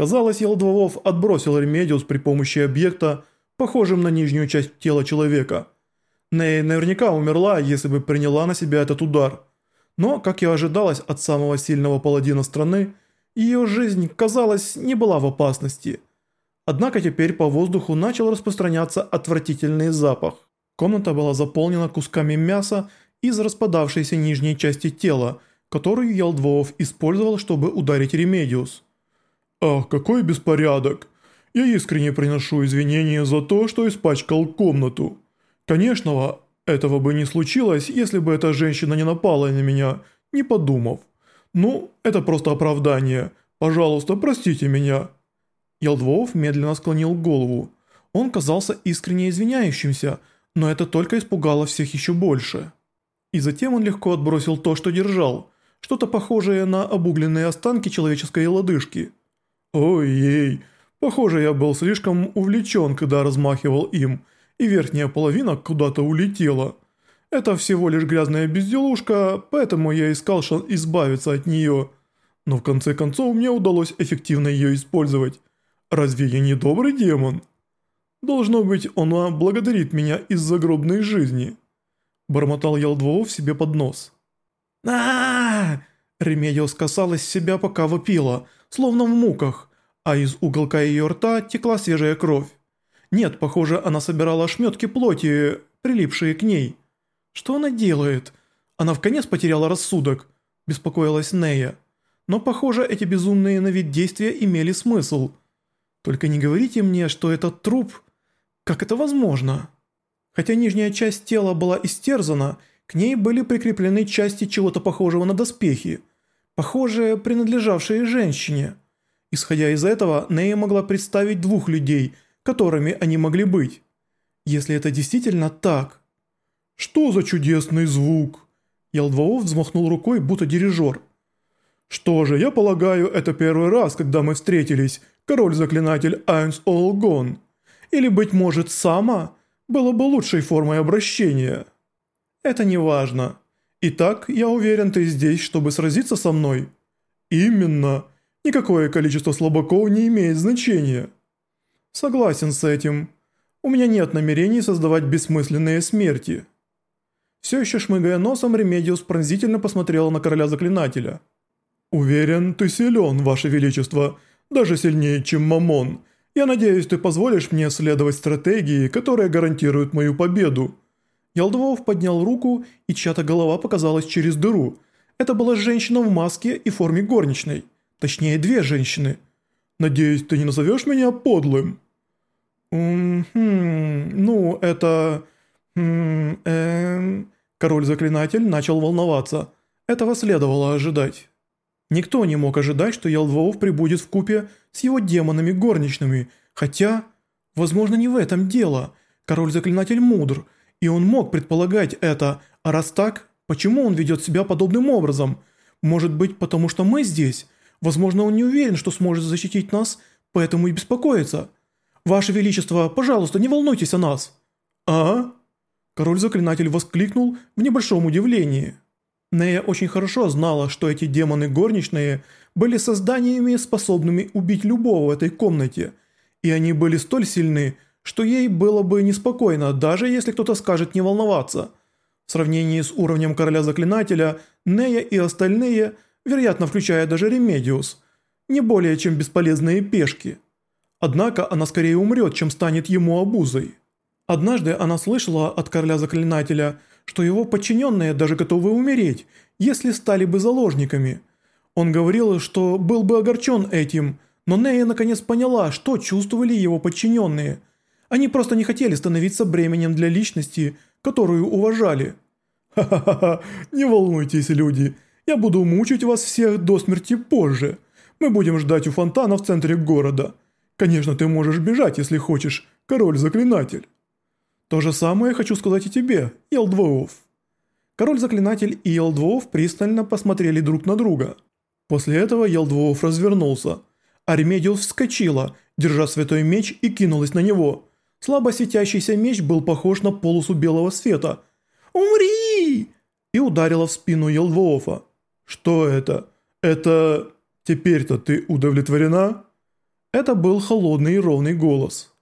Казалось, Елдвоов отбросил Ремедиус при помощи объекта, похожим на нижнюю часть тела человека. Ней наверняка умерла, если бы приняла на себя этот удар. Но, как и ожидалось от самого сильного паладина страны, ее жизнь, казалось, не была в опасности. Однако теперь по воздуху начал распространяться отвратительный запах. Комната была заполнена кусками мяса из распадавшейся нижней части тела, которую Елдвоов использовал, чтобы ударить Ремедиус. «Ах, какой беспорядок! Я искренне приношу извинения за то, что испачкал комнату. Конечно, этого бы не случилось, если бы эта женщина не напала на меня, не подумав. Ну, это просто оправдание. Пожалуйста, простите меня». Елдвоов медленно склонил голову. Он казался искренне извиняющимся, но это только испугало всех еще больше. И затем он легко отбросил то, что держал, что-то похожее на обугленные останки человеческой лодыжки. «Ой-ей, похоже, я был слишком увлечен, когда размахивал им, и верхняя половина куда-то улетела. Это всего лишь грязная безделушка, поэтому я искал шанс избавиться от нее. Но в конце концов мне удалось эффективно ее использовать. Разве я не добрый демон? Должно быть, она благодарит из из загробной жизни». Бормотал Ялдвоов себе под нос. а, -а, -а Ремедиус касалась себя, пока вопила, словно в муках, а из уголка ее рта текла свежая кровь. Нет, похоже, она собирала ошметки плоти, прилипшие к ней. Что она делает? Она вконец потеряла рассудок, беспокоилась Нея. Но, похоже, эти безумные на вид действия имели смысл. Только не говорите мне, что этот труп... Как это возможно? Хотя нижняя часть тела была истерзана, к ней были прикреплены части чего-то похожего на доспехи, похожие, принадлежавшие женщине. Исходя из этого, Нея могла представить двух людей, которыми они могли быть. Если это действительно так... «Что за чудесный звук?» Ялдваов взмахнул рукой, будто дирижер. «Что же, я полагаю, это первый раз, когда мы встретились, король-заклинатель Айнс Олгон. Или, быть может, Сама было бы лучшей формой обращения». «Это не важно. Итак, я уверен, ты здесь, чтобы сразиться со мной». «Именно. Никакое количество слабаков не имеет значения». «Согласен с этим. У меня нет намерений создавать бессмысленные смерти». Все еще шмыгая носом, Ремедиус пронзительно посмотрел на короля-заклинателя. «Уверен, ты силен, ваше величество, даже сильнее, чем Мамон. Я надеюсь, ты позволишь мне следовать стратегии, которая гарантирует мою победу». Ялдвоов поднял руку, и чья-то голова показалась через дыру. Это была женщина в маске и форме горничной. Точнее, две женщины. «Надеюсь, ты не назовешь меня подлым?» «Хм, ну, это... Эм...» Король-заклинатель начал волноваться. Этого следовало ожидать. Никто не мог ожидать, что Ялдвоов прибудет в купе с его демонами-горничными, хотя... Возможно, не в этом дело. Король-заклинатель мудр, и он мог предполагать это, а раз так, почему он ведет себя подобным образом? Может быть, потому что мы здесь? Возможно, он не уверен, что сможет защитить нас, поэтому и беспокоится. Ваше Величество, пожалуйста, не волнуйтесь о нас». «А?» Король-заклинатель воскликнул в небольшом удивлении. Нея очень хорошо знала, что эти демоны-горничные были созданиями, способными убить любого в этой комнате, и они были столь сильны, что ей было бы неспокойно, даже если кто-то скажет не волноваться. В сравнении с уровнем короля-заклинателя, Нея и остальные – вероятно включая даже Ремедиус, не более чем бесполезные пешки. Однако она скорее умрет, чем станет ему обузой. Однажды она слышала от короля-заклинателя, что его подчиненные даже готовы умереть, если стали бы заложниками. Он говорил, что был бы огорчен этим, но Нея наконец поняла, что чувствовали его подчиненные. Они просто не хотели становиться бременем для личности, которую уважали. «Ха-ха-ха, не волнуйтесь, люди», я буду мучить вас всех до смерти позже. Мы будем ждать у фонтана в центре города. Конечно, ты можешь бежать, если хочешь, король-заклинатель. То же самое хочу сказать и тебе, Елдвоов. Король-заклинатель и Елдвоов пристально посмотрели друг на друга. После этого Елдвоов развернулся. Армедиус вскочила, держа святой меч и кинулась на него. Слабо светящийся меч был похож на полосу белого света. «Умри!» и ударила в спину Елдвоофа. «Что это? Это... Теперь-то ты удовлетворена?» Это был холодный и ровный голос.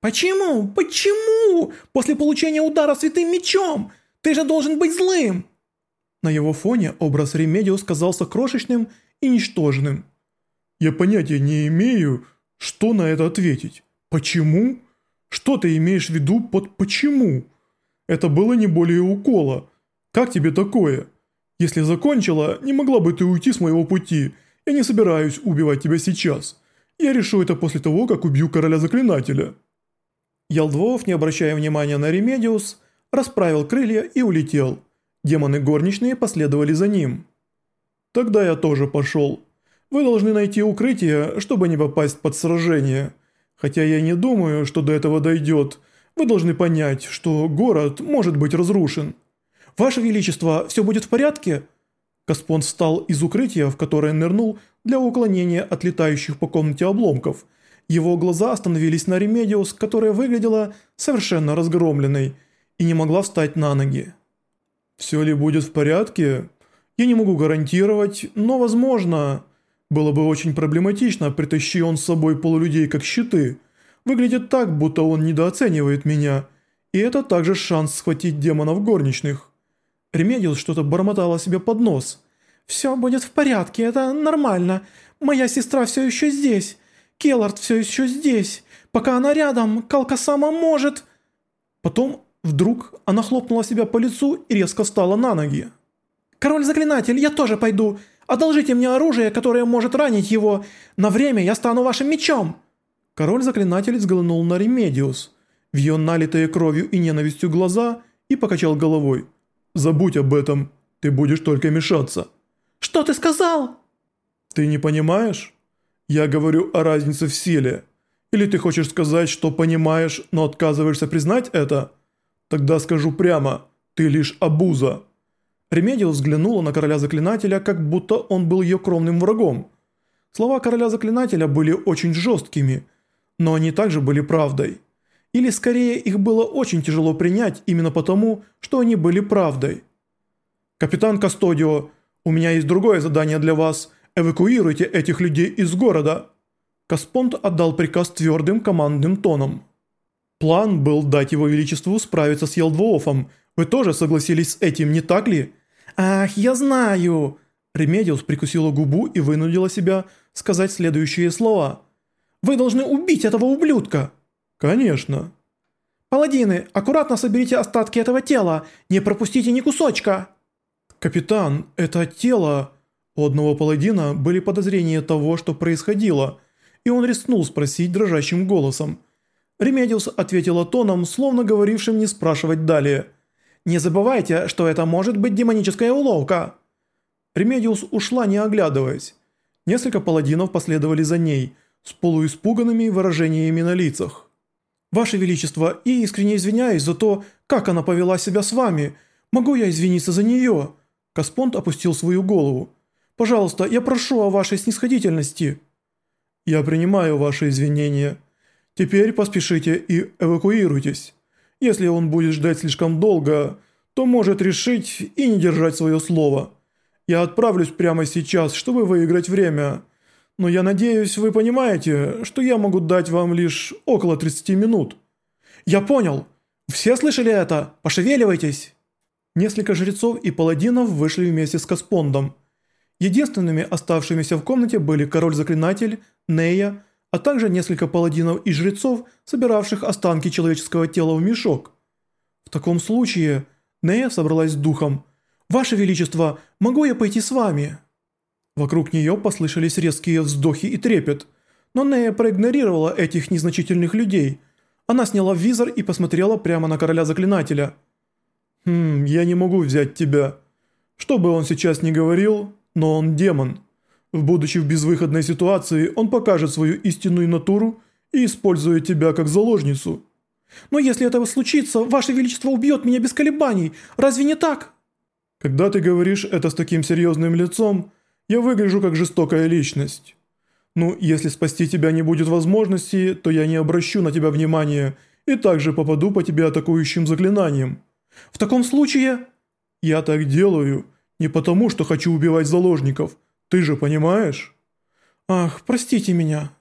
«Почему? Почему? После получения удара святым мечом? Ты же должен быть злым!» На его фоне образ Ремедиус казался крошечным и ничтожным. «Я понятия не имею, что на это ответить. Почему? Что ты имеешь в виду под «почему»? Это было не более укола. Как тебе такое? Если закончила, не могла бы ты уйти с моего пути. Я не собираюсь убивать тебя сейчас. Я решу это после того, как убью короля заклинателя». Ялдвоов, не обращая внимания на Ремедиус, расправил крылья и улетел. Демоны горничные последовали за ним. «Тогда я тоже пошел. Вы должны найти укрытие, чтобы не попасть под сражение. Хотя я не думаю, что до этого дойдет. Вы должны понять, что город может быть разрушен». «Ваше Величество, все будет в порядке?» Каспонт встал из укрытия, в которое нырнул для уклонения от летающих по комнате обломков. Его глаза остановились на Ремедиус, которая выглядела совершенно разгромленной и не могла встать на ноги. «Все ли будет в порядке? Я не могу гарантировать, но возможно. Было бы очень проблематично, притащи он с собой полулюдей как щиты. Выглядит так, будто он недооценивает меня. И это также шанс схватить демонов горничных». Ремедиус что-то бормотала себе под нос. «Все будет в порядке, это нормально. Моя сестра все еще здесь. Келлард все еще здесь. Пока она рядом, Калка сама может...» Потом Вдруг она хлопнула себя по лицу и резко встала на ноги. «Король-заклинатель, я тоже пойду. Одолжите мне оружие, которое может ранить его. На время я стану вашим мечом». Король-заклинатель взглянул на Ремедиус, в ее налитые кровью и ненавистью глаза и покачал головой. «Забудь об этом, ты будешь только мешаться». «Что ты сказал?» «Ты не понимаешь? Я говорю о разнице в силе. Или ты хочешь сказать, что понимаешь, но отказываешься признать это?» Тогда скажу прямо, ты лишь обуза». Ремедиус взглянула на короля заклинателя, как будто он был ее кровным врагом. Слова короля заклинателя были очень жесткими, но они также были правдой. Или скорее их было очень тяжело принять именно потому, что они были правдой. «Капитан Кастодио, у меня есть другое задание для вас. Эвакуируйте этих людей из города». Каспонт отдал приказ твердым командным тоном. План был дать его величеству справиться с Елдвоофом. Вы тоже согласились с этим, не так ли? Ах, я знаю. Ремедиус прикусила губу и вынудила себя сказать следующие слова. Вы должны убить этого ублюдка. Конечно. Паладины, аккуратно соберите остатки этого тела, не пропустите ни кусочка. Капитан, это тело... У одного паладина были подозрения того, что происходило, и он рискнул спросить дрожащим голосом. Ремедиус ответила тоном, словно говорившим не спрашивать далее. «Не забывайте, что это может быть демоническая уловка!» Ремедиус ушла, не оглядываясь. Несколько паладинов последовали за ней, с полуиспуганными выражениями на лицах. «Ваше Величество, я искренне извиняюсь за то, как она повела себя с вами. Могу я извиниться за нее?» Каспонт опустил свою голову. «Пожалуйста, я прошу о вашей снисходительности». «Я принимаю ваши извинения». Теперь поспешите и эвакуируйтесь. Если он будет ждать слишком долго, то может решить и не держать свое слово. Я отправлюсь прямо сейчас, чтобы выиграть время. Но я надеюсь, вы понимаете, что я могу дать вам лишь около 30 минут». «Я понял. Все слышали это? Пошевеливайтесь!» Несколько жрецов и паладинов вышли вместе с Каспондом. Единственными оставшимися в комнате были король-заклинатель, Нея, а также несколько паладинов и жрецов, собиравших останки человеческого тела в мешок. В таком случае Нея собралась с духом. «Ваше Величество, могу я пойти с вами?» Вокруг нее послышались резкие вздохи и трепет, но Нея проигнорировала этих незначительных людей. Она сняла визор и посмотрела прямо на короля заклинателя. «Хм, я не могу взять тебя. Что бы он сейчас ни говорил, но он демон». Будучи в безвыходной ситуации, он покажет свою истинную натуру и использует тебя как заложницу. Но если этого случится, Ваше Величество убьет меня без колебаний. Разве не так? Когда ты говоришь это с таким серьезным лицом, я выгляжу как жестокая личность. Ну, если спасти тебя не будет возможности, то я не обращу на тебя внимания и также попаду по тебе атакующим заклинанием. В таком случае... Я так делаю не потому, что хочу убивать заложников – ты же понимаешь? Ах, простите меня.